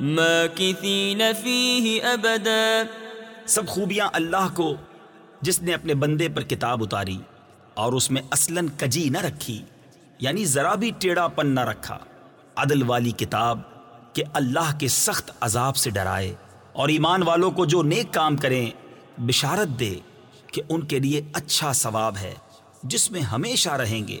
ماکثین فیہ ابدا۔ سب خوبیاں اللہ کو، جس نے اپنے بندے پر کتاب اتاری اور اس میں اصلاً کجی نہ رکھی یعنی ذرا بھی ٹیڑھا پن نہ رکھا۔ عدل والی کتاب کہ اللہ کے سخت عذاب سے ڈرائے اور ایمان والوں کو جو نیک کام کریں، بشارت دے کہ ان کے لیے اچھا ثواب ہے، جس میں ہمیشہ رہیں گے۔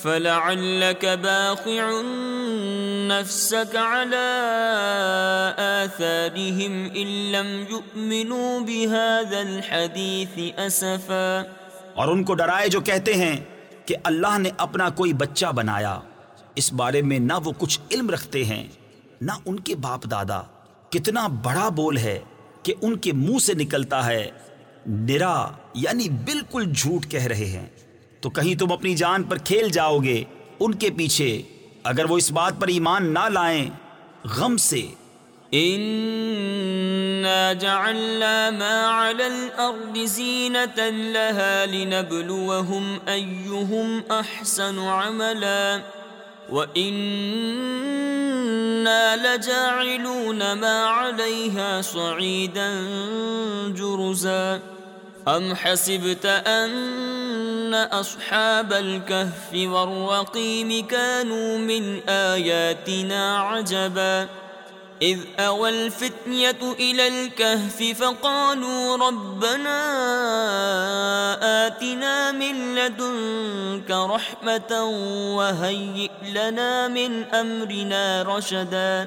فلعلك باخع نفسك على آثارهم إن لم يؤمنوا بهذا الحديث أسفا اور ان کو ڈرائے جو کہتے ہیں کہ اللہ نے اپنا کوئی بچہ بنایا۔ اس بارے میں نہ وہ کچھ علم رکھتے ہیں، نہ ان کے باپ دادا۔ کتنا بڑا بول ہے کہ ان کے منہ سے نکلتا ہے، نرا یعنی بالکل جھوٹ کہہ رہے ہیں۔ تو کہیں تم اپنی جان پر کھیل جاؤ گے ان کے پیچھے۔ اگر وہ اس بات پر ایمان نہ لائیں، غم سے۔ إنا جعلنا ما على الأرض زينة لها لنبلوهم أيهم أحسن عملا وإنا لجاعلون ما عليها صعيدا جرزا۔ ام حسبت ان اصحاب الكهف والرقيم كانوا من اياتنا عجبا اذ اوى الفتيه الى الكهف فقالوا ربنا آتنا من لدنك رحمه وهيئ لنا من امرنا رشدا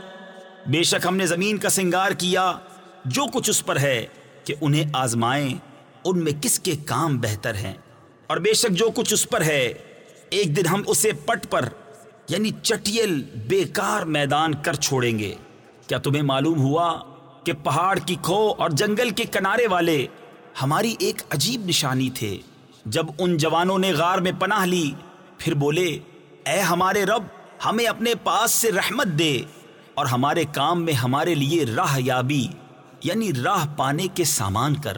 بے شک ہم نے زمین کا سنگار کیا جو کچھ اس پر ہے کہ انہیں آزمائیں۔ ان میں کس کے کام بہتر ہیں؟ اور بے شک جو کچھ اس پر ہے، ایک دن ہم اسے پٹ پر یعنی چٹیل بیکار میدان کر چھوڑیں گے۔ کیا تمہیں معلوم ہوا کہ پہاڑ کی کھو اور جنگل کے کنارے والے ہماری ایک عجیب نشانی تھے؟ جب ان جوانوں نے غار میں پناہ لی، پھر بولے، اے ہمارے رب، ہمیں اپنے پاس سے رحمت دے اور ہمارے کام میں ہمارے لیے راہ یابی یعنی راہ پانے کے سامان کر۔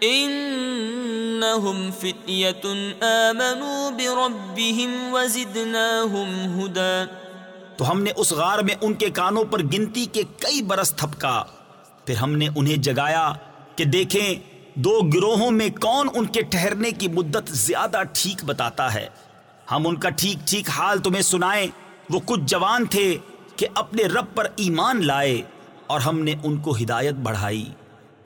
انہم فتیت آمنوا بربهم وزدناہم ہدا تو ہم نے اس غار میں ان کے کانوں پر گنتی کے کئی برس تھپکا۔ پھر ہم نے انہیں جگایا کہ دیکھیں دو گروہوں میں کون ان کے ٹھہرنے کی مدت زیادہ ٹھیک بتاتا ہے۔ ہم ان کا ٹھیک ٹھیک حال تمہیں سنائیں۔ وہ کچھ جوان تھے کہ اپنے رب پر ایمان لائے اور ہم نے ان کو ہدایت بڑھائی۔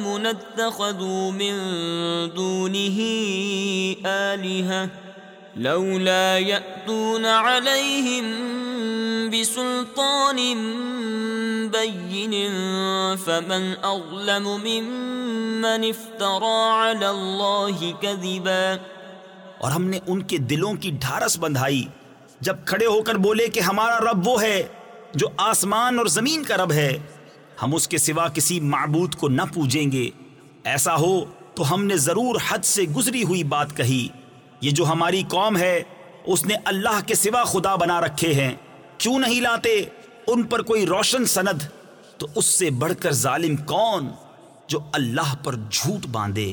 قوم اتخذوا من دونه آلهة لولا يأتون عليهم بسلطان بين فمن أظلم ممن افترى على الله كذبا اور ہم نے ان کے دلوں کی ڈھارس بندھائی جب کھڑے ہو کر بولے کہ ہمارا رب وہ ہے جو آسمان اور زمین کا رب ہے۔ ہم اس کے سوا کسی معبود کو نہ پوجیں گے۔ ایسا ہو تو ہم نے ضرور حد سے گزری ہوئی بات کہی۔ یہ جو ہماری قوم ہے، اس نے اللہ کے سوا خدا بنا رکھے ہیں۔ کیوں نہیں لاتے؟ ان پر کوئی روشن سند۔ تو اس سے بڑھ کر ظالم کون جو اللہ پر جھوٹ باندھے؟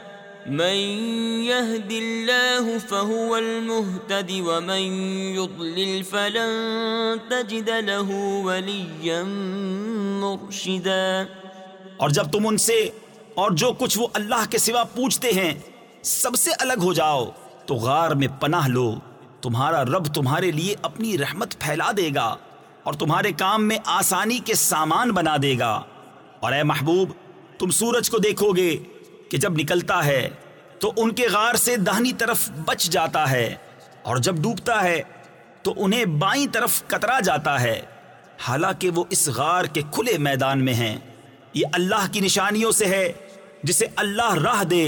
من يهد الله فهو المهتد ومن يضلل فلن تجد له وليا مرشدا۔ اور جب تم ان سے اور جو کچھ وہ اللہ کے سوا پوچھتے ہیں سب سے الگ ہو جاؤ، تو غار میں پناہ لو۔ تمہارا رب تمہارے لیے اپنی رحمت پھیلا دے گا اور تمہارے کام میں آسانی کے سامان بنا دے گا۔ اور اے محبوب، تم سورج کو دیکھو گے۔ کہ جب نکلتا ہے تو ان کے غار سے دہنی طرف بچ جاتا ہے، اور جب ڈوبتا ہے تو انہیں بائیں طرف کترا جاتا ہے۔ حالانکہ وہ اس غار کے کھلے میدان میں ہیں۔ یہ اللہ کی نشانیوں سے ہے، جسے اللہ راہ دے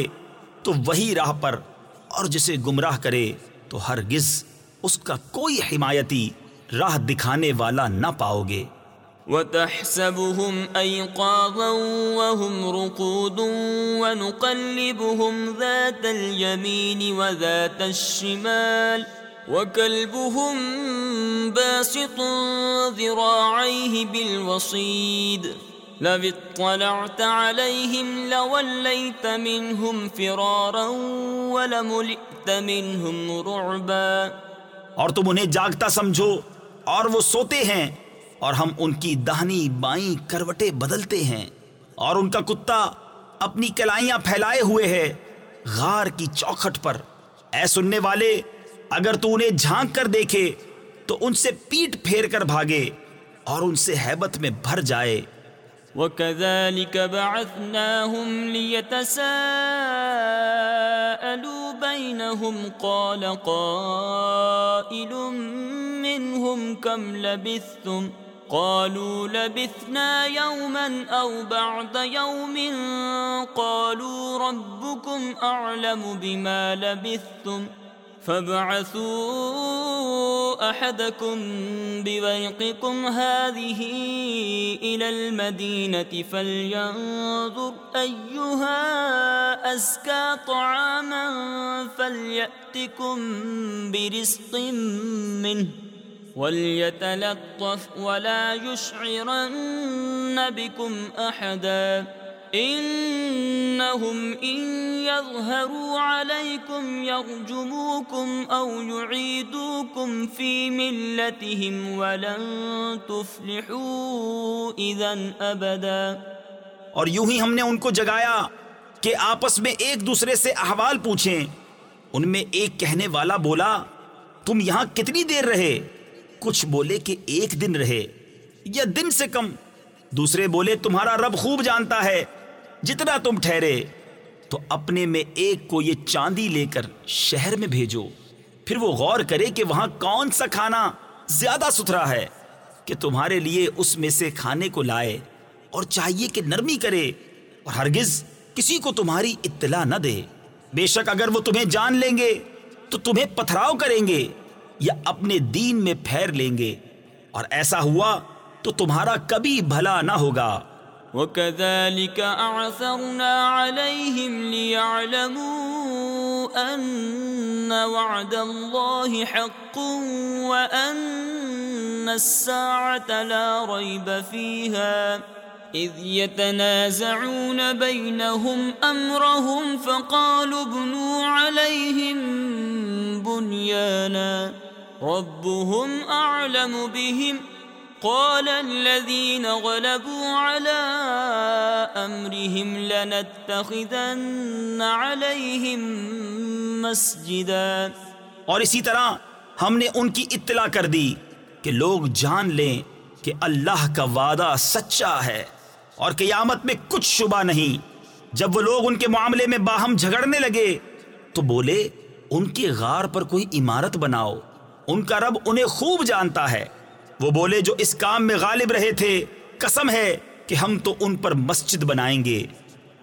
تو وہی راہ پر، اور جسے گمراہ کرے تو ہرگز اس کا کوئی حمایتی راہ دکھانے والا نہ پاؤ گے۔ وتحسبهم أيقاظا وهم رقود ونقلبهم ذات اليمين وذات الشمال وكلبهم باسط ذراعيه بالوصيد لو اطلعت عليهم لوليت منهم فرارا ولملئت منهم رعبا اور تم انہیں جاگتا سمجھو اور وہ سوتے ہیں اور ہم ان کی دہنی بائیں کروٹیں بدلتے ہیں اور ان کا کتا اپنی کلائیاں پھیلائے ہوئے ہے غار کی چوکھٹ پر۔ اے سننے والے، اگر تو انہیں جھانک کر دیکھے، تو ان سے پیٹ پھیر کر بھاگے اور ان سے حیبت میں بھر جائے۔ وَكَذَلِكَ بَعَثْنَاهُمْ لِيَتَسَاءَلُوا بَيْنَهُمْ قَالَ قَائِلٌ مِّنْهُمْ كَمْ لَبِثْتُمْ قالوا لبثنا يوما أو بعد يوم قالوا ربكم أعلم بما لبثتم فابعثوا أحدكم بويقكم هذه إلى المدينة فلينظر أيها أزكى طعاما فليأتكم برزق منه وليتلطف ولا يشعرن بكم أحدا إنهم إن يظهروا عليكم يرجموكم أو يعيدوكم في ملتهم ولن تفلحوا إذا أبدا اور یوں ہی ہم نے ان کو جگایا کہ آپس میں ایک دوسرے سے احوال پوچھیں۔ ان میں ایک کہنے والا بولا، تم یہاں کتنی دیر رہے؟ کچھ بولے کہ ایک دن رہے یا دن سے کم۔ دوسرے بولے، تمہارا رب خوب جانتا ہے، جتنا تم ٹھہرے۔ تو اپنے میں ایک کو یہ چاندی لے کر شہر میں بھیجو۔ پھر وہ غور کرے کہ وہاں کون سا کھانا زیادہ ستھرا ہے، کہ تمہارے لیے اس میں سے کھانے کو لائے اور چاہیے کہ نرمی کرے اور ہرگز کسی کو تمہاری اطلاع نہ دے۔ بے شک اگر وہ تمہیں جان لیں گے، تو تمہیں پتھراؤ کریں گے۔ یا اپنے دین میں پھیر لیں گے۔ اور ایسا ہوا تو تمہارا کبھی بھلا نہ ہوگا۔ وكذلك أعثرنا عليهم ليعلموا أن وعد الله حق وأن الساعة لا ريب فيها۔ إذ يتنازعون بينهم أمرهم فقالوا ابنوا عليهم بنيانا ربهم أعلم بهم قال الذين غلبوا على امرهم لنتخذن عليهم مسجدا اور اسی طرح ہم نے ان کی اطلاع کر دی کہ لوگ جان لیں کہ اللہ کا وعدہ سچا ہے۔ اور قیامت میں کچھ شبہ نہیں۔ جب وہ لوگ ان کے معاملے میں باہم جھگڑنے لگے، تو بولے، ان کے غار پر کوئی عمارت بناؤ، ان کا رب انہیں خوب جانتا ہے۔ وہ بولے، جو اس کام میں غالب رہے تھے، قسم ہے کہ ہم تو ان پر مسجد بنائیں گے۔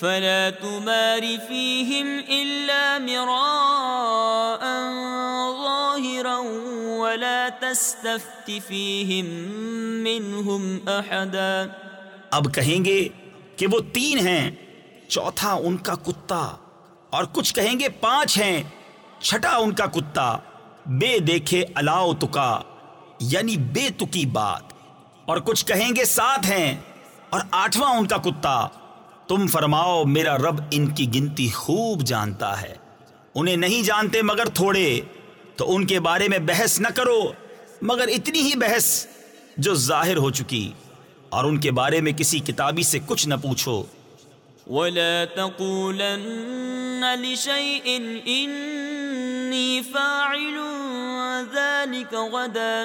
فلا تمار فيهم إلا مراء ظاهرا ولا تستفت فيهم منهم أحدا. اب کہیں گے کہ وہ تین ہیں، چوتھا ان کا کتا، اور کچھ کہیں گے پانچ ہیں، چھٹا ان کا کتا، بے دیکھے الاؤ تکا یعنی بے تکی بات، اور کچھ کہیں گے ساتھ ہیں، اور آٹھواں ان کا کتا تم فرماؤ، میرا رب ان کی گنتی خوب جانتا ہے۔ انہیں نہیں جانتے مگر تھوڑے، تو ان کے بارے میں بحث نہ کرو۔ مگر اتنی ہی بحث جو ظاہر ہو چکی، اور ان کے بارے میں کسی کتابی سے کچھ نہ پوچھو۔ ولا تقولن لشيء إني فاعل ذلك غدا۔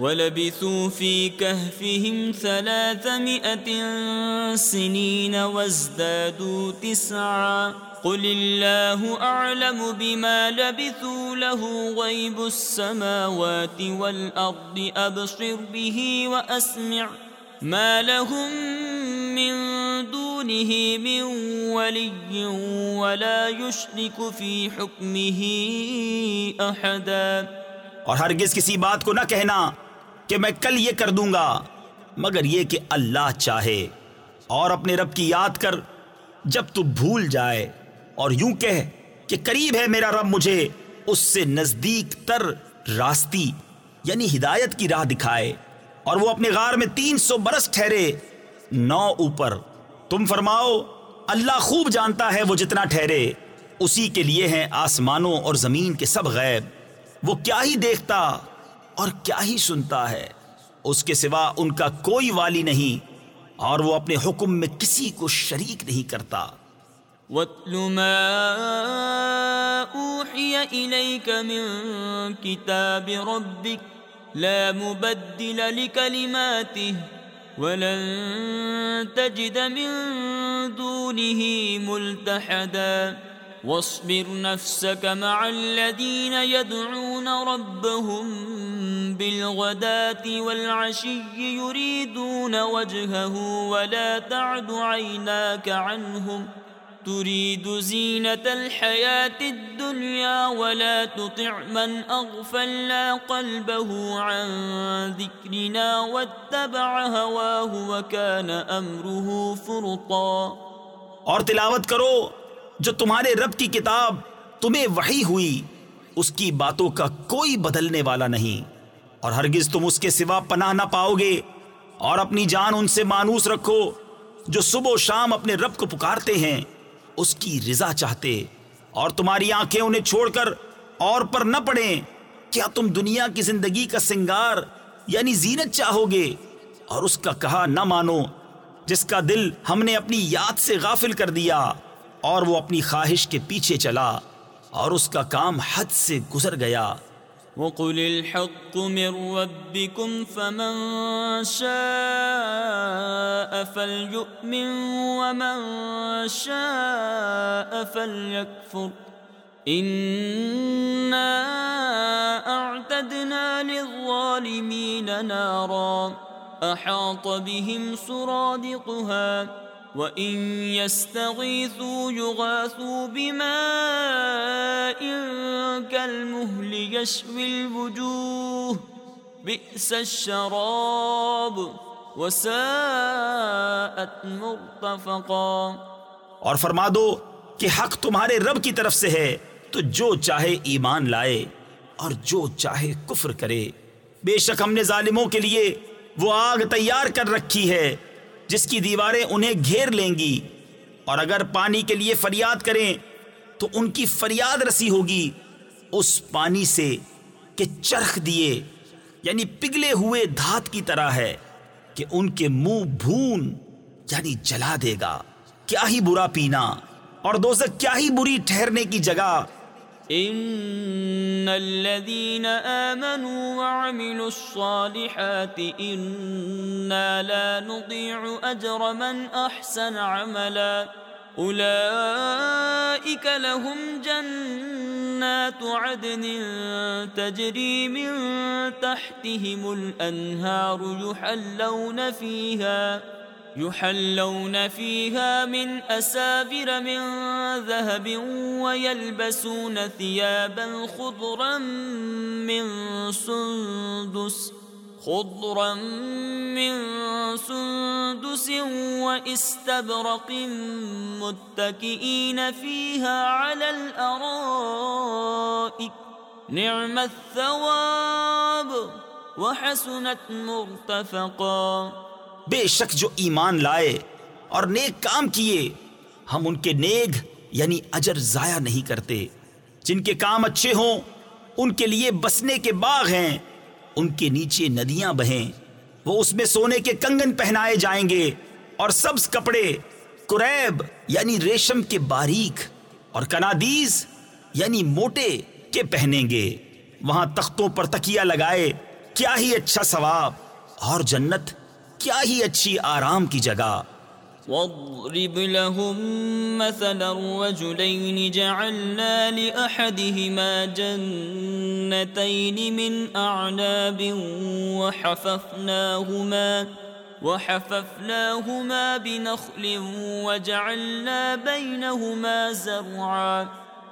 ولبثوا في كهفهم ثلاثمائة سنين وازدادوا تسعا. قل الله أعلم بما لبثوا له غيب السماوات والأرض، أبصر به وأسمع. ما لهم من دونه من ولي ولا يشرك في حكمه أحدا. اور ہرگز کسی بات کو نہ کہنا کہ میں کل یہ کر دوں گا۔ مگر یہ کہ اللہ چاہے اور اپنے رب کی یاد کر جب تو بھول جائے اور یوں کہہ کہ قریب ہے میرا رب مجھے، اس سے نزدیک تر راستی یعنی ہدایت کی راہ دکھائے اور وہ اپنے غار میں تین سو برس ٹھہرے نو اوپر۔ تم فرماؤ، اللہ خوب جانتا ہے وہ جتنا ٹھہرے۔ اسی کے لیے ہیں آسمانوں اور زمین کے سب غیب۔ وہ کیا ہی دیکھتا؟ اور کیا ہی سنتا ہے۔ اس کے سوا ان کا کوئی والی نہیں اور وہ اپنے حکم میں کسی کو شریک نہیں کرتا۔ وَاتْلُ مَا أُوحِيَ إِلَيْكَ مِن كِتَابِ رَبِّكَ لَا مُبَدِّلَ لِكَلِمَاتِهِ وَلَن تَجِدَ مِن دُونِهِ مُلْتَحَدًا۔ واصبر نفسك مع الذين يدعون ربهم بالغداة والعشي يريدون وجهه ولا تعد عيناك عنهم تريد زينة الحياة الدنيا ولا تطع من أغفلنا قلبه عن ذكرنا واتبع هواه وكان أمره فرطا اور تلاوت کرو جو تمہارے رب کی کتاب تمہیں وحی ہوئی، اس کی باتوں کا کوئی بدلنے والا نہیں۔ اور ہرگز تم اس کے سوا پناہ نہ پاؤ گے۔ اور اپنی جان ان سے مانوس رکھو جو صبح و شام اپنے رب کو پکارتے ہیں، اس کی رضا چاہتے۔ اور تمہاری آنکھیں انہیں چھوڑ کر اور پر نہ پڑیں۔ کیا تم دنیا کی زندگی کا سنگار یعنی زینت چاہو گے؟ اور اس کا کہا نہ مانو، جس کا دل ہم نے اپنی یاد سے غافل کر دیا۔ اور وہ اپنی خواہش کے پیچھے چلا اور اس کا کام حد سے گزر گیا۔ وقل الحق من ربكم فمن شاء فليؤمن ومن شاء فليكفر إنا أعتدنا للظالمين نارا أحاط بهم سرادقها وإن يستغيثوا يغاثوا بماء كالمهل يشوي الوجوه بئس الشراب وساءت مرتفقا اور فرما دو کہ حق تمہارے رب کی طرف سے ہے، تو جو چاہے ایمان لائے اور جو چاہے کفر کرے۔ بے شک ہم نے ظالموں کے لیے وہ آگ تیار کر رکھی ہے۔ جس کی دیواریں انہیں گھیر لیں گی۔ اور اگر پانی کے لیے فریاد کریں، تو ان کی فریاد رسی ہوگی۔ اس پانی سے کہ چرخ دیے یعنی پگھلے ہوئے دھات کی طرح ہے کہ ان کے منہ بھون یعنی جلا دے گا۔ کیا ہی برا پینا۔ اور دوزک کیا ہی بری ٹھہرنے کی جگہ۔ ان الذين امنوا وعملوا الصالحات انا لا نضيع اجر من احسن عملا اولئك لهم جنات عدن تجري من تحتهم الانهار يحلون فيها يحلون فيها من أسابر من ذهب ويلبسون ثيابا خضرا من سندس خضرا من سندس واستبرق متكئين فيها على الأرائك. نعم الثواب، وحسنت مرتفقا. بے شک جو ایمان لائے اور نیک کام کیے، ہم ان کے نیگ یعنی اجر ضائع نہیں کرتے۔ جن کے کام اچھے ہوں، ان کے لیے بسنے کے باغ ہیں، ان کے نیچے ندیاں بہیں۔ وہ اس میں سونے کے کنگن پہنائے جائیں گے اور سبز کپڑے قریب یعنی ریشم کے باریک اور کنادیز یعنی موٹے کے پہنیں گے۔ وہاں تختوں پر تکیا لگائے، کیا ہی اچھا ثواب۔ اور جنت کیا ہی اچھی آرام کی جگہ۔ واضرب لهم مثلا رجلين جعلنا لأحدهما جنتين من أعناب وحففناهما وحففناهما بنخل وجعلنا بينهما زرعا.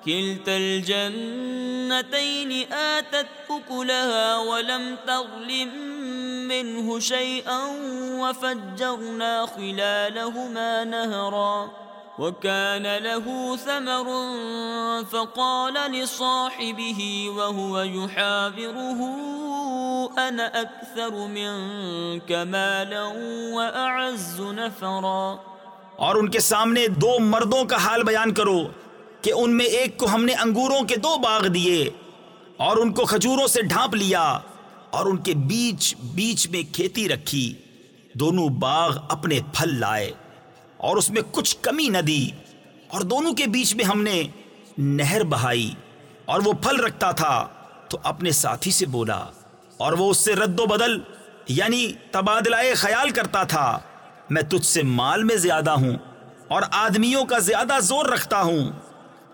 كلتا الجنتين آتت أكلها ولم تظلم منه شيئا وفجرنا خلالهما نهرا وكان له ثمر فقال لصاحبه وهو يحاوره أنا أكثر منك مالا وأعز نفرا اور ان کے سامنے دو مردوں کا حال بیان کرو کہ ان میں ایک کو ہم نے انگوروں کے دو باغ دیے اور ان کو کھجوروں سے ڈھانپ لیا۔ اور ان کے بیچ بیچ میں کھیتی رکھی، دونوں باغ اپنے پھل لائے اور اس میں کچھ کمی نہ دی۔ اور دونوں کے بیچ میں ہم نے نہر بہائی اور وہ پھل رکھتا تھا۔ تو اپنے ساتھی سے بولا، اور وہ اس سے رد و بدل یعنی تبادلہ خیال کرتا تھا، میں تجھ سے مال میں زیادہ ہوں اور آدمیوں کا زیادہ زور رکھتا ہوں۔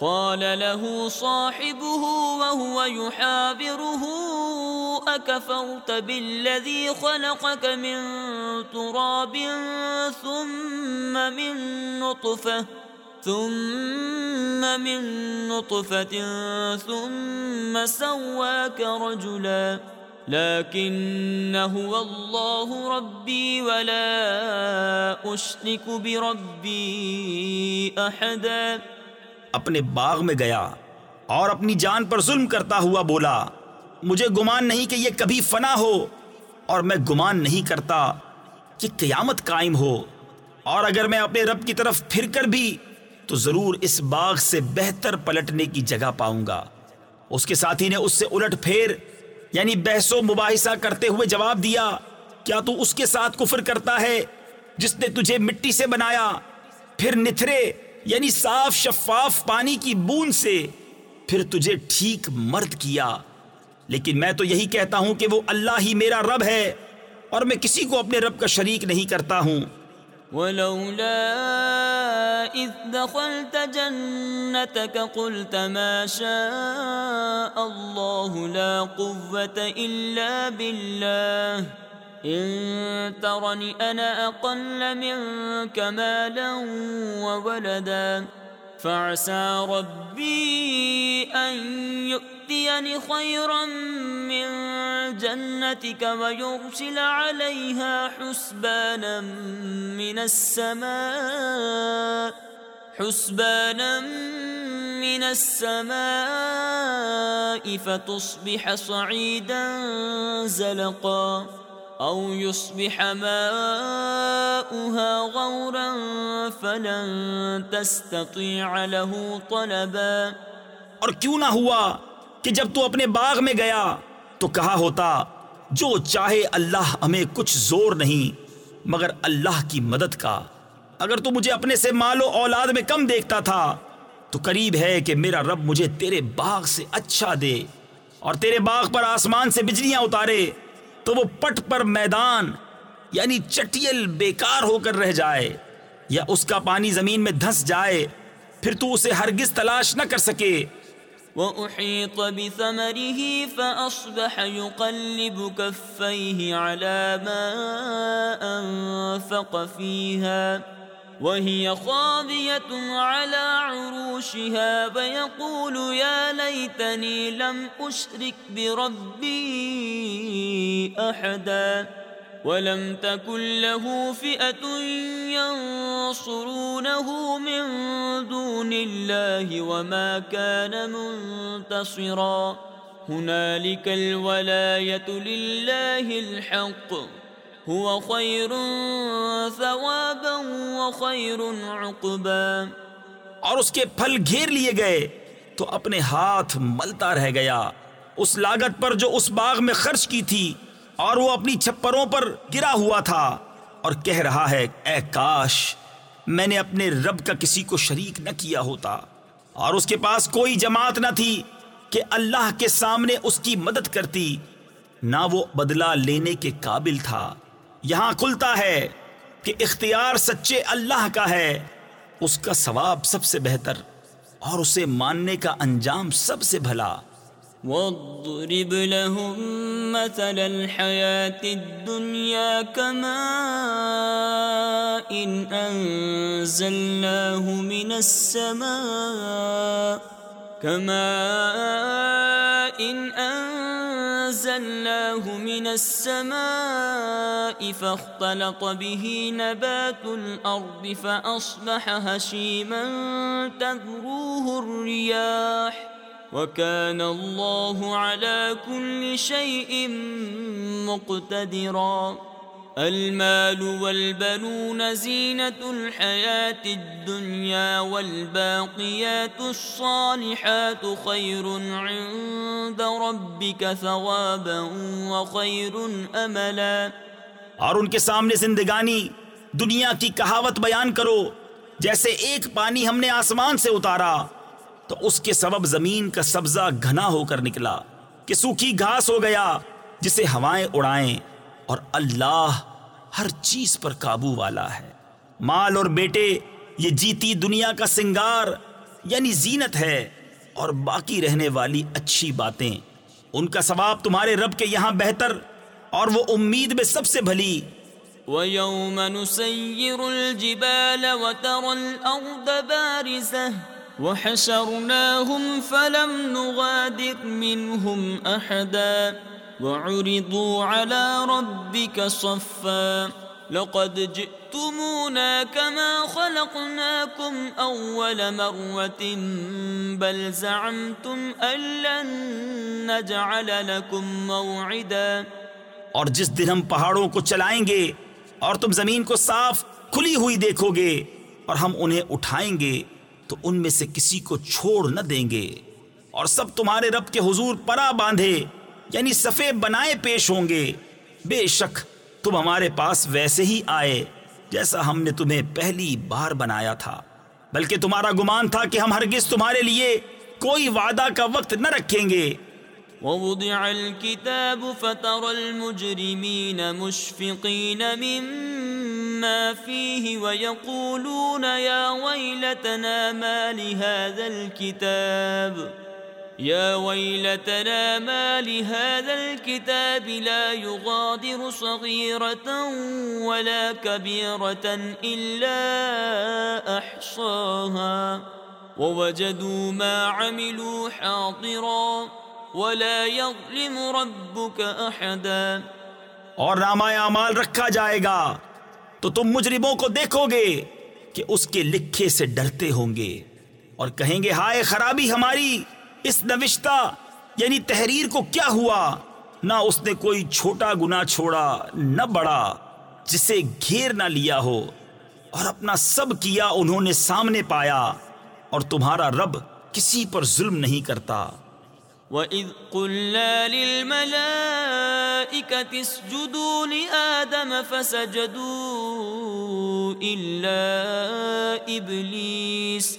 قال له صاحبه وهو يحاوره، أكفرت بالذي خلقك من تراب ثم من نطفة، ثم من نطفة، ثم سواك رجلا، لكن هو الله ربي ولا أشرك بربي أحدا. اپنے باغ میں گیا اور اپنی جان پر ظلم کرتا ہوا بولا، مجھے گمان نہیں کہ یہ کبھی فنا ہو، اور میں گمان نہیں کرتا کہ قیامت قائم ہو۔ اور اگر میں اپنے رب کی طرف پھر کر بھی، تو ضرور اس باغ سے بہتر پلٹنے کی جگہ پاؤں گا۔ اس کے ساتھی نے اس سے الٹ پھیر یعنی بحث و مباحثہ کرتے ہوئے جواب دیا، کیا تو اس کے ساتھ کفر کرتا ہے جس نے تجھے مٹی سے بنایا، پھر نتھرے یعنی صاف شفاف پانی کی بوند سے پھر تجھے ٹھیک مرد کیا۔ لیکن میں تو یہی کہتا ہوں کہ وہ اللہ ہی میرا رب ہے اور میں کسی کو اپنے رب کا شریک نہیں کرتا ہوں۔ ولولا إذ دخلت جنتك قلت ما شاء الله لا قوة إلا بالله إن ترني أنا أقل منك مالا وولدا فعسى ربي أن يؤتيني خيرا من جنتك ويرسل عليها حسبانا من السماء حسبانا من السماء فتصبح صعيدا زلقا او يصبح ماؤها غورا فلن تستطيع له طلبا اور کیوں نہ ہوا کہ جب تو اپنے باغ میں گیا تو کہا ہوتا، جو چاہے اللہ ہمیں کچھ زور نہیں، مگر اللہ کی مدد کا۔ اگر تو مجھے اپنے سے مال و اولاد میں کم دیکھتا تھا، تو قریب ہے کہ میرا رب مجھے تیرے باغ سے اچھا دے اور تیرے باغ پر آسمان سے بجلیاں اتارے۔ تو وہ پٹ پر میدان یعنی چٹیل بیکار ہو کر رہ جائے، یا اس کا پانی زمین میں دھس جائے، پھر تو اسے ہرگز تلاش نہ کر سکے۔ وَأُحِيطَ بِثَمَرِهِ فَأَصْبَحَ يُقَلِّبُ كَفَّيْهِ عَلَى مَا أَنفَقَ فِيهَا۔ وهي خاضية على عروشها ويقول يا ليتني لم أشرك بربي أحداً ولم تكن له فئة ينصرونه من دون الله وما كان منتصرا. هنالك الولاية لله الحق. هو خير ثوابا وخير عقبا اور اس کے پھل گھیر لیے گئے تو اپنے ہاتھ ملتا رہ گیا۔ اس لاگت پر جو اس باغ میں خرچ کی تھی اور وہ اپنی چھپروں پر گرا ہوا تھا اور کہہ رہا ہے، اے کاش، میں نے اپنے رب کا کسی کو شریک نہ کیا ہوتا۔ اور اس کے پاس کوئی جماعت نہ تھی کہ اللہ کے سامنے اس کی مدد کرتی، نہ وہ بدلہ لینے کے قابل تھا۔ یہاں کھلتا ہے کہ اختیار سچے اللہ کا ہے، اس کا ثواب سب سے بہتر اور اسے ماننے کا انجام سب سے بھلا۔ واضرب لهم مثل الحياة الدنيا كما إن أنزلناه من السماء۔ كما إن أنزلناه من السماء فاختلط به نبات الأرض فأصبح هشيما تذروه الرياح وكان الله على كل شيء مقتدرا المال والبنون زينة الحياة الدنيا والباقيات الصالحات خير عند ربك ثوابا وخير أملا. اور ان کے سامنے زندگانی، دنیا کی کہاوت بیان کرو، جیسے ایک پانی ہم نے آسمان سے اتارا، تو اس کے سبب زمین کا سبزہ گھنا ہو کر نکلا، کہ سوکھی گھاس ہو گیا، جسے ہوائیں اڑائیں۔ اور اللہ ہر چیز پر قابو والا ہے۔ مال اور بیٹے، یہ جیتی دنیا کا سنگار یعنی زینت ہے۔ اور باقی رہنے والی اچھی باتیں، ان کا ثواب تمہارے رب کے یہاں بہتر اور وہ امید میں سب سے بھلی۔ وَيَوْمَ نُسَيِّرُ الْجِبَالَ وَتَرَى الْأَرْضَ بَارِزَةً وحشرناهم فلم نغادر منهم أحدا۔ وعرضوا على ربك صفا. لقد جئتمونا كما خلقناكم أول مرة، بل زعمتم أن لن نجعل لكم موعدا. اور جس دن ہم پہاڑوں کو چلائیں گے اور تم زمین کو صاف کھلی ہوئی دیکھو گے اور ہم انہیں اٹھائیں گے، تو ان میں سے کسی کو چھوڑ نہ دیں گے۔ اور سب تمہارے رب کے حضور پرا باندھے۔ یعنی صفے بنائے پیش ہوں گے۔ بے شک تم ہمارے پاس ویسے ہی آئے، جیسا ہم نے تمہیں پہلی بار بنایا تھا۔ بلکہ تمہارا گمان تھا کہ ہم ہرگز تمہارے لیے کوئی وعدہ کا وقت نہ رکھیں گے۔ ووضع الكتاب فترى المجرمين مشفقين مما فيه ويقولون يا ويلتنا ما لهذا الكتاب۔ يا ويلتنا ما لهذا الكتاب لا يغادر صغيرة ولا كبيرة إلا أحصاها. ووجدوا ما عملوا حاضراً ولا يظلم ربك احدا اور نامہ اعمال رکھا جائے گا. تو تم مجرموں کو دیکھو گے کہ اس کے لکھے سے ڈرتے ہوں گے اور کہیں گے، ہائے خرابی ہماری! اس نوشتہ یعنی تحریر کو کیا ہوا؟ نہ اس نے کوئی چھوٹا گنا چھوڑا، نہ بڑا، جسے گھیر نہ لیا ہو اور اپنا سب کیا انہوں نے سامنے پایا اور تمہارا رب کسی پر ظلم نہیں کرتا۔ وَإِذْ قُلْنَا لِلْمَلَائِكَةِ اسْجُدُوا لِآدَمَ فَسَجَدُوا إِلَّا إِبْلِيسَ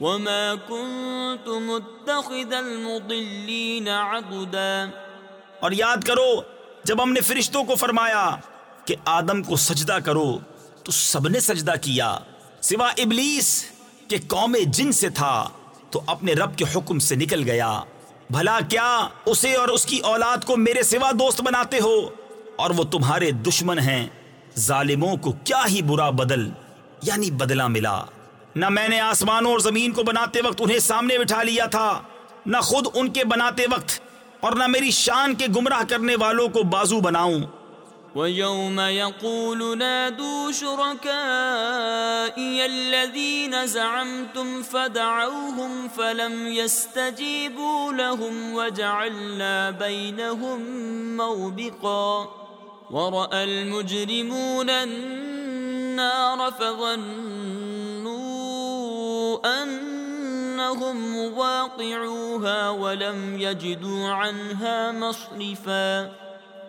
وما كنت متخذ المضلين عبدا اور یاد کرو، جب ہم نے فرشتوں کو فرمایا کہ آدم کو سجدہ کرو، تو سب نے سجدہ کیا۔ سوا ابلیس، کہ قوم جن سے تھا، تو اپنے رب کے حکم سے نکل گیا۔ بھلا کیا اسے اور اس کی اولاد کو میرے سوا دوست بناتے ہو؟ اور وہ تمہارے دشمن ہیں۔ ظالموں کو کیا ہی برا بدل یعنی بدلہ ملا۔ نہ میں نے آسمانوں اور زمین کو بناتے وقت انہیں سامنے بٹھا لیا تھا، نہ خود ان کے بناتے وقت اور نہ میری شان کے گمراہ کرنے والوں کو بازو بناؤں۔ ويوم يقول نادوا شركائي الذين زعمتم فدعوهم فلم يستجيبوا لهم وجعلنا بينهم موبقا ورأى المجرمون النار فظنوا أنهم واقعوها ولم يجدوا عنها مصرفا.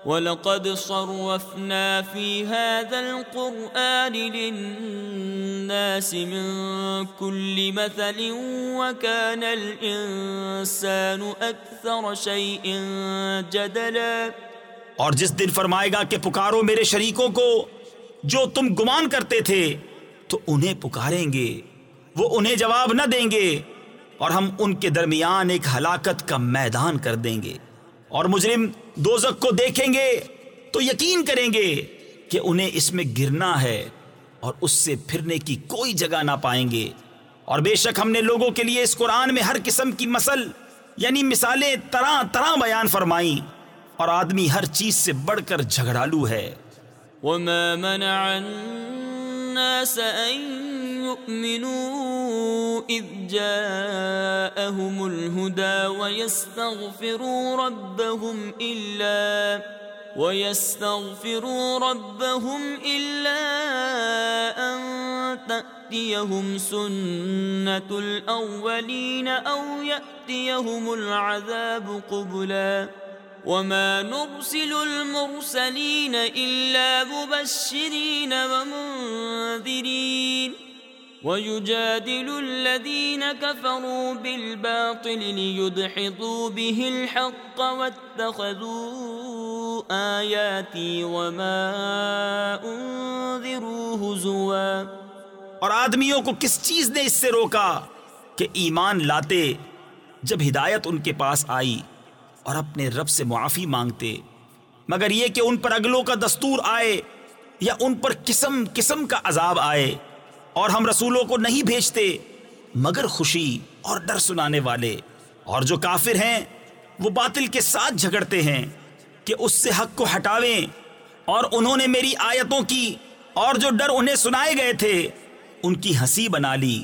وَلَقَدْ صَرَّفْنَا فِي هَذَا الْقُرْآنِ لِلنَّاسِ مِنْ كُلِّ مَثَلٍ وَكَانَ الْإِنسَانُ أَكْثَرَ شَيْءٍ جَدَلًا. اور جس دن فرمائے گا کہ پکارو میرے شریکوں کو جو تم گمان کرتے تھے تو انہیں پکاریں گے۔ وہ انہیں جواب نہ دیں گے اور ہم ان کے درمیان ایک ہلاکت کا میدان کر دیں گے اور مجرم دوزک کو دیکھیں گے تو یقین کریں گے کہ انہیں اس میں گرنا ہے اور اس سے پھرنے کی کوئی جگہ نہ پائیں گے اور بے شک ہم نے لوگوں کے لیے اس قرآن میں ہر قسم کی مسل یعنی مثالیں طرح طرح بیان فرمائیں اور آدمی ہر چیز سے بڑھ کر جھگڑالو ہے۔ وما منع الناس ان يؤمنوا اذ جاءهم الهدى ويستغفروا ربهم الا ويستغفروا ربهم الا ان تأتيهم سنة الاولين او يأتيهم العذاب قبلا وما نرسل المرسلين الا مبشرين ومنذرين ويجادل الذين كفروا بالباطل ليدحضوا به الحق واتخذوا آياتي وما أنذروا هزوا اور آدمیوں کو کس چیز نے اس سے روکا کہ ایمان لاتے جب ہدایت ان کے پاس آئی؟ اور اپنے رب سے معافی مانگتے۔ مگر یہ کہ ان پر اگلوں کا دستور آئے یا ان پر قسم قسم کا عذاب آئے اور ہم رسولوں کو نہیں بھیجتے، مگر خوشی اور ڈر سنانے والے۔ اور جو کافر ہیں، وہ باطل کے ساتھ جھگڑتے ہیں کہ اس سے حق کو ہٹاویں۔ اور انہوں نے میری آیتوں کی اور جو ڈر انہیں سنائے گئے تھے، ان کی ہنسی بنا لی۔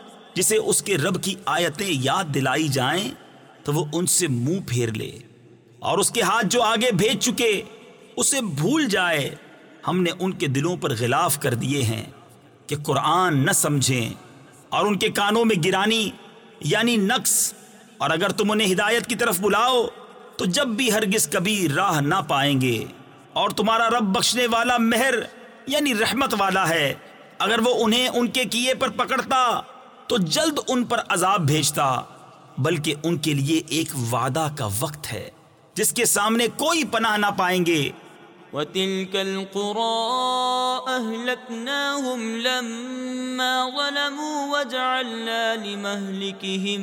جسے اس کے رب کی آیتیں یاد دلائی جائیں، تو وہ ان سے منہ پھیر لے۔ اور اس کے ہاتھ جو آگے بھیج چکے، اسے بھول جائے۔ ہم نے ان کے دلوں پر غلاف کر دیے ہیں کہ قرآن نہ سمجھیں۔ اور ان کے کانوں میں گرانی یعنی نقص۔ اور اگر تم انہیں ہدایت کی طرف بلاؤ، تو جب بھی ہرگز کبھی راہ نہ پائیں گے۔ اور تمہارا رب بخشنے والا مہر یعنی رحمت والا ہے۔ اگر وہ انہیں ان کے کیے پر پکڑتا تو جلد ان پر عذاب بھیجتا، بلکہ ان کے لیے ایک وعدہ کا وقت ہے، جس کے سامنے کوئی پناہ نہ پائیں گے۔ وَتِلْكَ الْقُرَىٰ أَهْلَكْنَاهُمْ لَمَّا ظَلَمُوا وَجَعَلْنَا لِمَهْلِكِهِمْ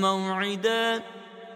مَوْعِدًا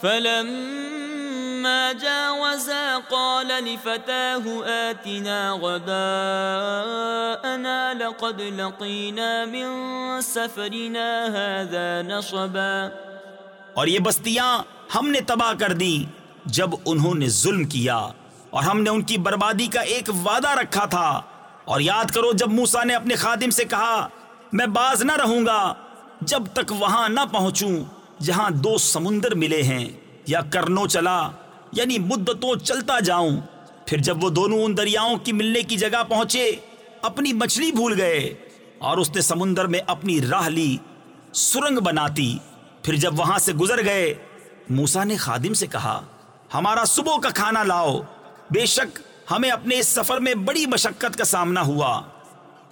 فلما جاوزا قال لفتاه آتنا غداءنا لقد لقينا من سفرنا هذا نصبا۔ اور یہ بستیاں ہم نے تباہ کر دی جب انہوں نے ظلم کیا اور ہم نے ان کی بربادی کا ایک وعدہ رکھا تھا۔ اور یاد کرو جب موسا نے اپنے خادم سے کہا، میں باز نہ رہوں گا جب تک وہاں نہ پہنچوں۔ جہاں دو سمندر ملے ہیں یا کرنو چلا یعنی مدتوں چلتا جاؤں، پھر جب وہ دونوں ان دریاؤں کی ملنے کی جگہ پہنچے، اپنی مچھلی بھول گئے اور اس نے سمندر میں اپنی راہ لی، سرنگ بناتی۔ پھر جب وہاں سے گزر گئے موسا نے خادم سے کہا، ہمارا صبح کا کھانا لاؤ۔ بے شک ہمیں اپنے اس سفر میں بڑی مشقت کا سامنا ہوا۔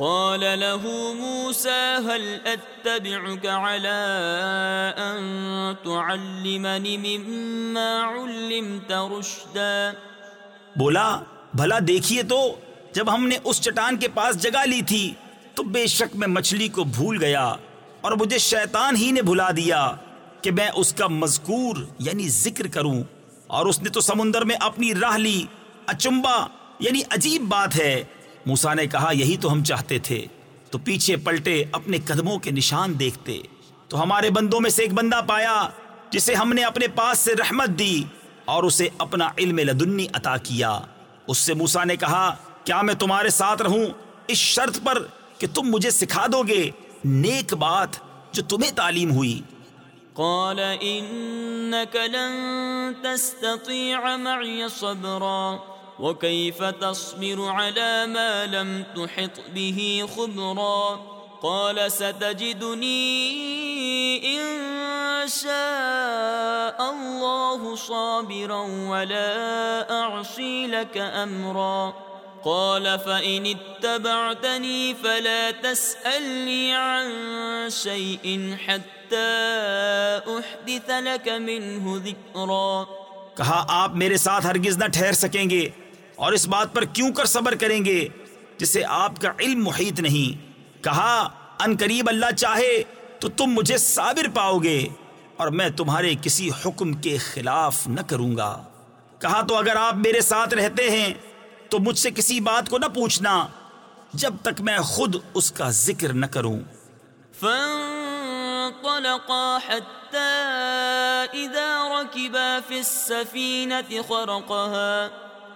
قال له موسى هل أتبعك على أن تعلمني مما علمت رشدا؟ بولا، بھلا دیکھیے تو، جب ہم نے اس چٹان کے پاس جگہ لی تھی، تو بے شک میں مچھلی کو بھول گیا، اور مجھے شیطان ہی نے بھلا دیا کہ میں اس کا مذکور یعنی ذکر کروں۔ اور اس نے تو سمندر میں اپنی راہ لی۔ اچمبا یعنی عجیب بات ہے۔ موسا نے کہا، یہی تو ہم چاہتے تھے۔ تو پیچھے پلٹے، اپنے قدموں کے نشان دیکھتے۔ تو ہمارے بندوں میں سے ایک بندہ پایا، جسے ہم نے اپنے پاس سے رحمت دی اور اسے اپنا علم لدنی عطا کیا۔ اس سے موسا نے کہا، کیا میں تمہارے ساتھ رہوں؟ اس شرط پر کہ تم مجھے سکھا دو گے نیک بات جو تمہیں تعلیم ہوئی۔ قال إنك لن تستطيع معي صبرا۔ وكيف تصبر على ما لم تحط به خبرا قال ستجدني إن شاء الله صابرا ولا أعصي لك أمرا قال فإن اتبعتني فلا تسألني عن شيء حتى أحدث لك منه ذكرا کہا، آپ میرے ساتھ ہرگز نہ ٹھہر سکیں گے۔ اور اس بات پر کیوں کر صبر کریں گے جسے آپ کا علم محیط نہیں؟ کہا، ان قریب اللہ چاہے تو تم مجھے صابر پاؤ گے اور میں تمہارے کسی حکم کے خلاف نہ کروں گا۔ کہا، تو اگر آپ میرے ساتھ رہتے ہیں تو مجھ سے کسی بات کو نہ پوچھنا جب تک میں خود اس کا ذکر نہ کروں۔ فانطلقا حتى إذا ركبا في السفينة خرقها۔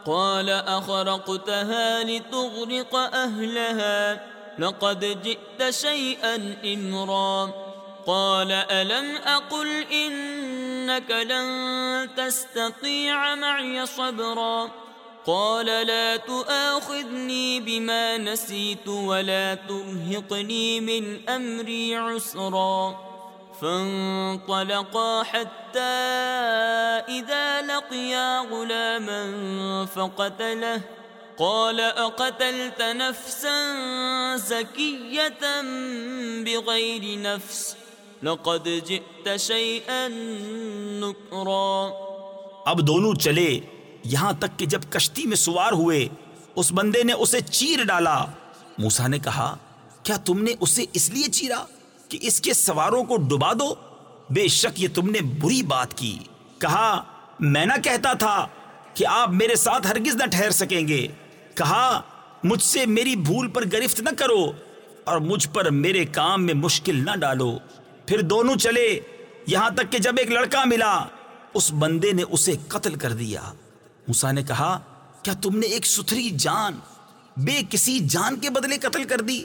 قال أخرقتها لتغرق أهلها لقد جئت شيئا إمرا قال ألم أقل إنك لن تستطيع معي صبرا قال لا تؤاخذني بما نسيت ولا ترهقني من أمري عسرا فانطلقا حتى إذا لقيا غلاما فقتله. قال أقتلت نفسا زكية بغير نفس؟ لقد جئت شيئا نكرا. اب دونوں چلے. یہاں تک کہ جب کشتی میں سوار ہوئے، اس بندے نے اسے چیر ڈالا۔ موسا نے کہا، کیا تم نے اسے اس لیے چیرا؟ کہ اس کے سواروں کو ڈبا دو۔ بے شک یہ تم نے بری بات کی۔ کہا، میں نہ کہتا تھا کہ آپ میرے ساتھ ہرگز نہ ٹھہر سکیں گے۔ کہا، مجھ سے میری بھول پر گرفت نہ کرو اور مجھ پر میرے کام میں مشکل نہ ڈالو۔ پھر دونوں چلے۔ یہاں تک کہ جب ایک لڑکا ملا، اس بندے نے اسے قتل کر دیا۔ موسا نے کہا، کیا تم نے ایک ستھری جان، بے کسی جان کے بدلے قتل کر دی؟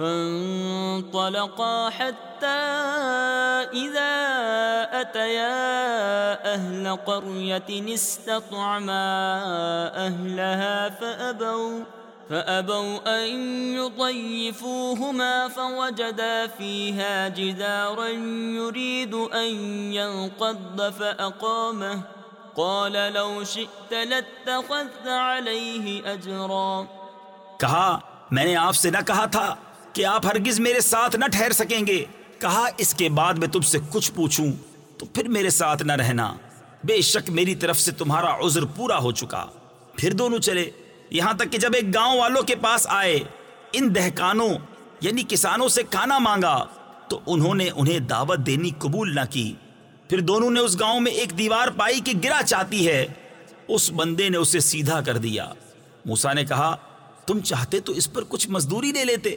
فانطلقا حتى إذا أتيا أهل قرية استطعما أهلها فأبوا فأبوا أن يضيفوهما فوجدا فيها جدارا يريد أن ينقض فأقامه. قال لو شئت لاتخذت عليه أجرا. کہا، میں نے آپ سے نہ کہا تھا۔ کہ آپ ہرگز میرے ساتھ نہ ٹھہر سکیں گے۔ کہا، اس کے بعد میں تم سے کچھ پوچھوں تو پھر میرے ساتھ نہ رہنا۔ بے شک میری طرف سے تمہارا عذر پورا ہو چکا۔ پھر دونوں چلے۔ یہاں تک کہ جب ایک گاؤں والوں کے پاس آئے، ان دہکانوں یعنی کسانوں سے کھانا مانگا، تو انہوں نے انہیں دعوت دینی قبول نہ کی۔ پھر دونوں نے اس گاؤں میں ایک دیوار پائی کہ گرا چاہتی ہے۔ اس بندے نے اسے سیدھا کر دیا۔ موسا نے کہا، تم چاہتے تو اس پر کچھ مزدوری لے لیتے۔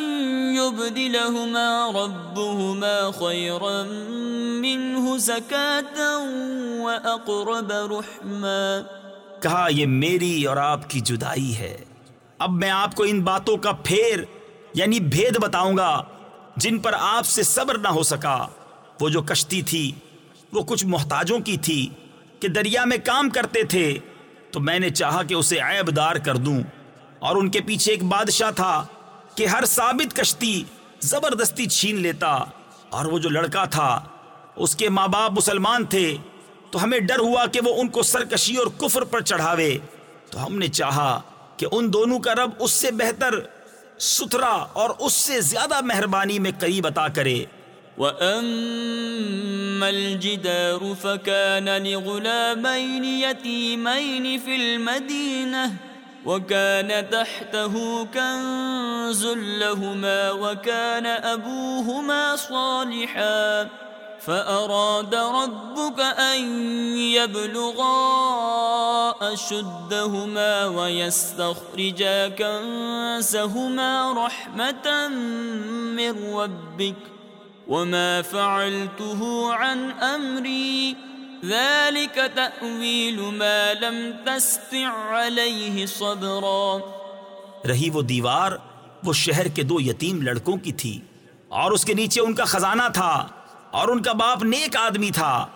يبدلهما ربهما خيرا منه زكاة وأقرب رحما۔ کہا، یہ میری اور آپ کی جدائی ہے۔ اب میں آپ کو ان باتوں کا پھیر یعنی بھید بتاؤں گا، جن پر آپ سے صبر نہ ہو سکا۔ وہ جو کشتی تھی، وہ کچھ محتاجوں کی تھی کہ دریا میں کام کرتے تھے۔ تو میں نے چاہا کہ اسے عیب دار کر دوں۔ اور ان کے پیچھے ایک بادشاہ تھا۔ کہ ہر ثابت کشتی زبردستی چھین لیتا اور وہ جو لڑکا تھا، اس کے ماں باپ مسلمان تھے، تو ہمیں ڈر ہوا کہ وہ ان کو سرکشی اور کفر پر چڑھاوے۔ تو ہم نے چاہا کہ ان دونوں کا رب اس سے بہتر، ستھرا اور اس سے زیادہ مہربانی میں قریب عطا کرے۔ وَأَمَّا الْجِدَارُ فَكَانَ لِغُلَامَيْنِ يَتِيمَيْنِ فِي الْمَدِينَةِ وَكَانَ تَحْتَهُ كَنْزٌ لَهُمَا وَكَانَ أَبُوهُمَا صَالِحًا فأراد ربك أن يبلغا أشدهما ويستخرجا كنسهما رحمة من ربك وما فعلته عن أمري ذلك تأويل ما لم تستع عليه صبرا۔ رہی وہ دیوار وہ شہر کے دو یتیم لڑکوں کی تھی اور اس کے نیچے ان کا خزانہ تھا اور ان کا باپ نیک آدمی تھا۔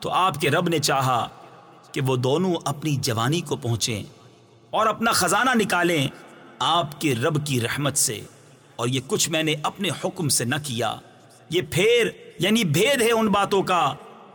تو آپ کے رب نے چاہا کہ وہ دونوں اپنی جوانی کو پہنچیں اور اپنا خزانہ نکالیں آپ کے رب کی رحمت سے۔ اور یہ کچھ میں نے اپنے حکم سے نہ کیا۔ یہ پھیر یعنی بھید ہے ان باتوں کا۔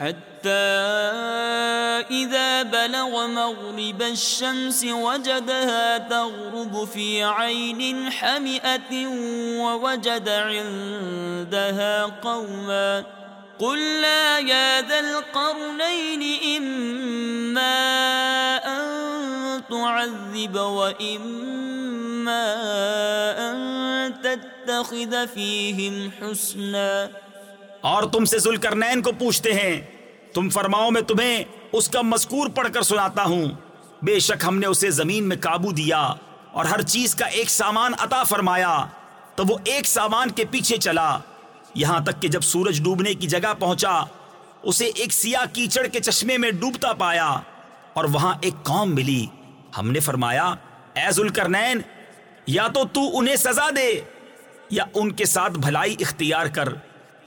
حتى إذا بلغ مغرب الشمس وجدها تغرب في عين حمئة ووجد عندها قوماً قلنا يا ذا القرنين إما أن تعذب وإما أن تتخذ فيهم حسنا اور تم سے ذوالقرنین کو پوچھتے ہیں۔ تم فرماؤ، میں تمہیں اس کا مذکور پڑھ کر سناتا ہوں۔ بے شک ہم نے اسے زمین میں قابو دیا اور ہر چیز کا ایک سامان عطا فرمایا۔ تو وہ ایک سامان کے پیچھے چلا۔ یہاں تک کہ جب سورج ڈوبنے کی جگہ پہنچا، اسے ایک سیاہ کیچڑ کے چشمے میں ڈوبتا پایا اور وہاں ایک قوم ملی۔ ہم نے فرمایا، اے ذوالکرنین، یا تو تو انہیں سزا دے یا ان کے ساتھ بھلائی اختیار کر۔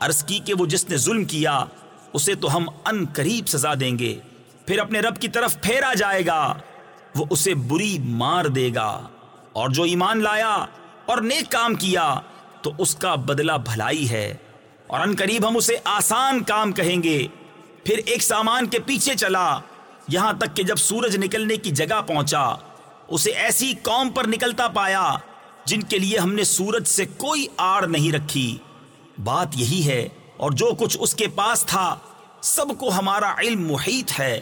عرض کی کہ وہ جس نے ظلم کیا، اسے تو ہم ان قریب سزا دیں گے۔ پھر اپنے رب کی طرف پھیرا جائے گا، وہ اسے بری مار دے گا۔ اور جو ایمان لایا اور نیک کام کیا، تو اس کا بدلہ بھلائی ہے۔ اور ان قریب ہم اسے آسان کام کہیں گے۔ پھر ایک سامان کے پیچھے چلا، یہاں تک کہ جب سورج نکلنے کی جگہ پہنچا، اسے ایسی قوم پر نکلتا پایا، جن کے لیے ہم نے سورج سے کوئی آڑ نہیں رکھی۔ بات یہی ہے اور جو کچھ اس کے پاس تھا، سب کو ہمارا علم محیط ہے۔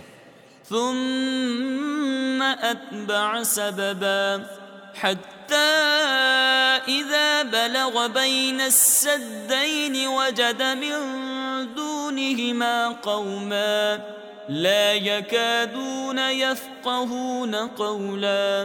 ثم اتبع سببا حتى إذا بلغ بين السدين وجد من دونهما قوما لا يكادون يفقهون قولا۔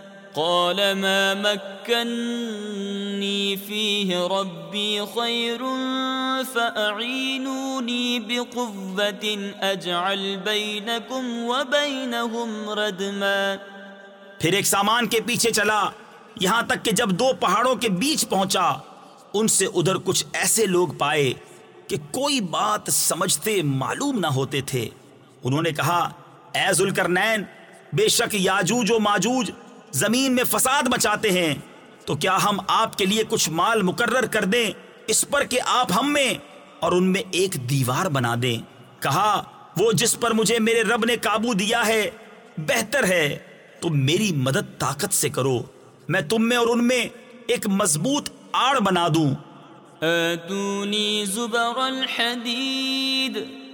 قال ما مكنني فيه ربي خير فأعينوني بقوة أجعل بينكم وبينهم ردما پھر ایک سامان کے پیچھے چلا، یہاں تک کہ جب دو پہاڑوں کے بیچ پہنچا، ان سے ادھر کچھ ایسے لوگ پائے کہ کوئی بات سمجھتے معلوم نہ ہوتے تھے۔ انہوں نے کہا، اے ذوالکرنین، بے شک یاجوج و ماجوج زمین میں فساد مچاتے ہیں۔ تو کیا ہم آپ کے لیے کچھ مال مقرر کر دیں اس پر کہ آپ ہم میں اور ان میں ایک دیوار بنا دیں؟ کہا، وہ جس پر مجھے میرے رب نے قابو دیا ہے، بہتر ہے۔ تو میری مدد طاقت سے کرو۔ میں تم میں اور ان میں ایک مضبوط آڑ بنا دوں۔ آتوني زبر الحديد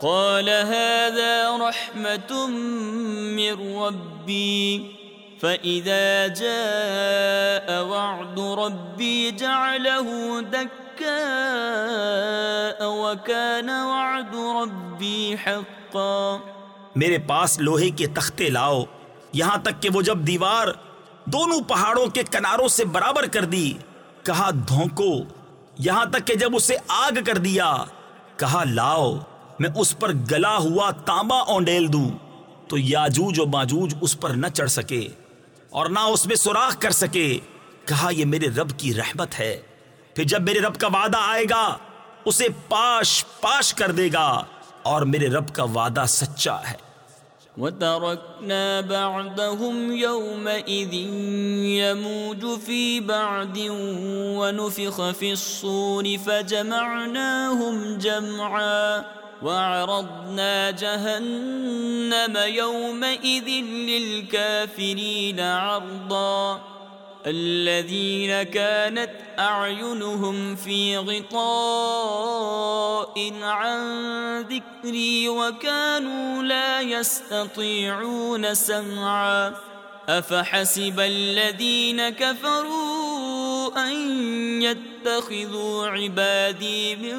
قال هذا رحمة من ربي. فإذا جاء وعد ربي جعله دكاء وكان وعد ربي حقا. میرے پاس لوہے کے تختے لاؤ، یہاں تک کہ وہ جب دیوار دونوں پہاڑوں کے کناروں سے برابر کر دی، کہا دھونکو، یہاں تک کہ جب اسے آگ کر دیا، کہا لاؤ میں اس پر گلا ہوا تانبا اونڈیل دوں، تو یاجوج و ماجوج اس پر نہ چڑھ سکے اور نہ اس میں سوراخ کر سکے۔ کہا، یہ میرے رب کی رحمت ہے۔ پھر جب میرے رب کا وعدہ آئے گا، اسے پاش پاش کر دے گا اور میرے رب کا وعدہ سچا ہے۔ وتركنا بعدهم يومئذ يموج في بعد ونفخ في الصور فجمعناهم جمعا وعرضنا جهنم يومئذ للكافرين عرضا. الذين كانت أعينهم في غطاء عن ذكري وكانوا لا يستطيعون سمعا. أفحسب الذين كفروا أن يتخذوا عبادي من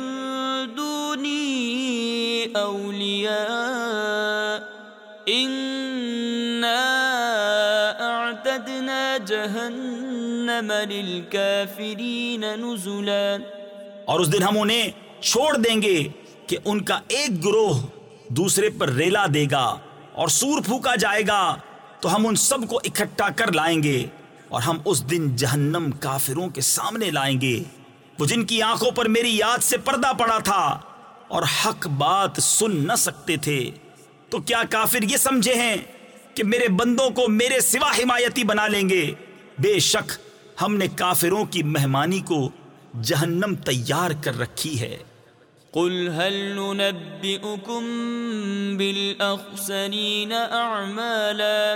دوني أولياء إِنَّا اعتدنا جہنم للکافرین نزلا. اور اس دن ہم انہیں چھوڑ دیں گے کہ ان کا ایک گروہ دوسرے پر ریلا دے گا اور سور پھوکا جائے گا تو ہم ان سب کو اکٹھا کر لائیں گے۔ اور ہم اس دن جہنم کافروں کے سامنے لائیں گے، وہ جن کی آنکھوں پر میری یاد سے پردہ پڑا تھا اور حق بات سن نہ سکتے تھے۔ تو کیا کافر یہ سمجھے ہیں کہ میرے بندوں کو میرے سوا حمایتی بنا لیں گے؟ بے شک ہم نے کافروں کی مہمانی کو جہنم تیار کر رکھی ہے۔ قل هل ننبئكم بالأخسرين أعمالا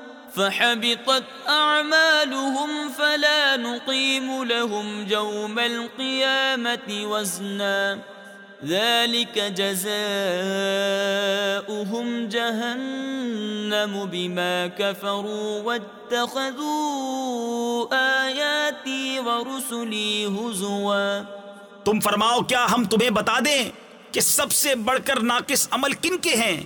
فحبطت أعمالهم فلا نقيم لهم يوم القيامة وزنا. ذلك جزاؤهم جهنم بما كفروا واتخذوا آياتي ورسلي هزوا. تم فرماؤ، کیا ہم تمہیں بتا دیں کہ سب سے بڑھ کر ناقص عمل کن کے ہیں؟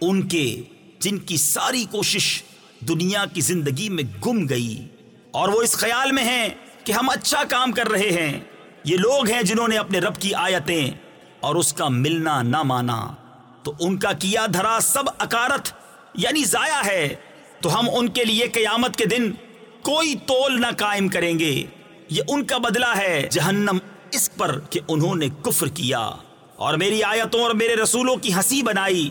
ان کے، جن کی ساری کوشش دنیا کی زندگی میں گم گئی اور وہ اس خیال میں ہیں کہ ہم اچھا کام کر رہے ہیں۔ یہ لوگ ہیں جنہوں نے اپنے رب کی آیتیں اور اس کا ملنا نہ مانا۔ تو ان کا کیا دھرا سب اکارت یعنی ضائع ہے؟ تو ہم ان کے لیے قیامت کے دن کوئی تول نہ قائم کریں گے۔ یہ ان کا بدلہ ہے جہنم اس پر کہ انہوں نے کفر کیا۔ اور میری آیتوں اور میرے رسولوں کی ہنسی بنائی۔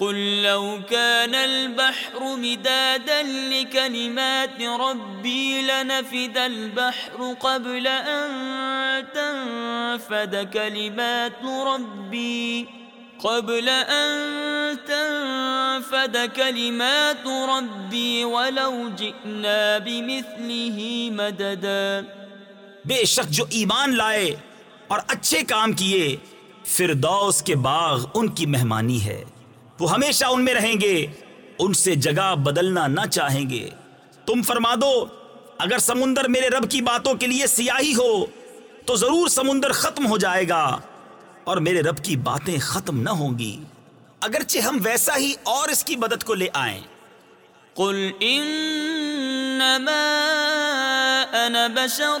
قل لو كان البحر مدادا لكلمات ربي لنفد البحر قبل أن تنفد كلمات ربي قبل أن تنفد كلمات ربي ولو جئنا بمثله مددا بے شک جو ایمان لائے اور اچھے کام کیے، فردوس کے باغ ان کی مہمانی ہے۔ وہ ہمیشہ ان میں رہیں گے۔ ان سے جگہ بدلنا نہ چاہیں گے۔ تم فرما دو، اگر سمندر میرے رب کی باتوں کے لیے سیاہی ہو، تو ضرور سمندر ختم ہو جائے گا اور میرے رب کی باتیں ختم نہ ہوں گی۔ اگرچہ ہم ویسا ہی اور اس کی مدد کو لے آئیں۔ قل انما انا بشر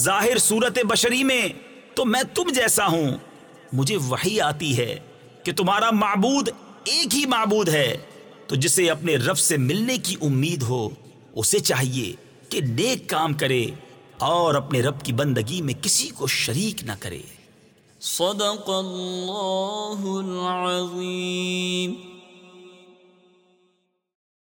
ظاہر صورت بشری میں تو میں تم جیسا ہوں۔ مجھے وحی آتی ہے کہ تمہارا معبود ایک ہی معبود ہے۔ تو جسے اپنے رب سے ملنے کی امید ہو، اسے چاہیے کہ نیک کام کرے اور اپنے رب کی بندگی میں کسی کو شریک نہ کرے۔ صدق اللہ العظیم۔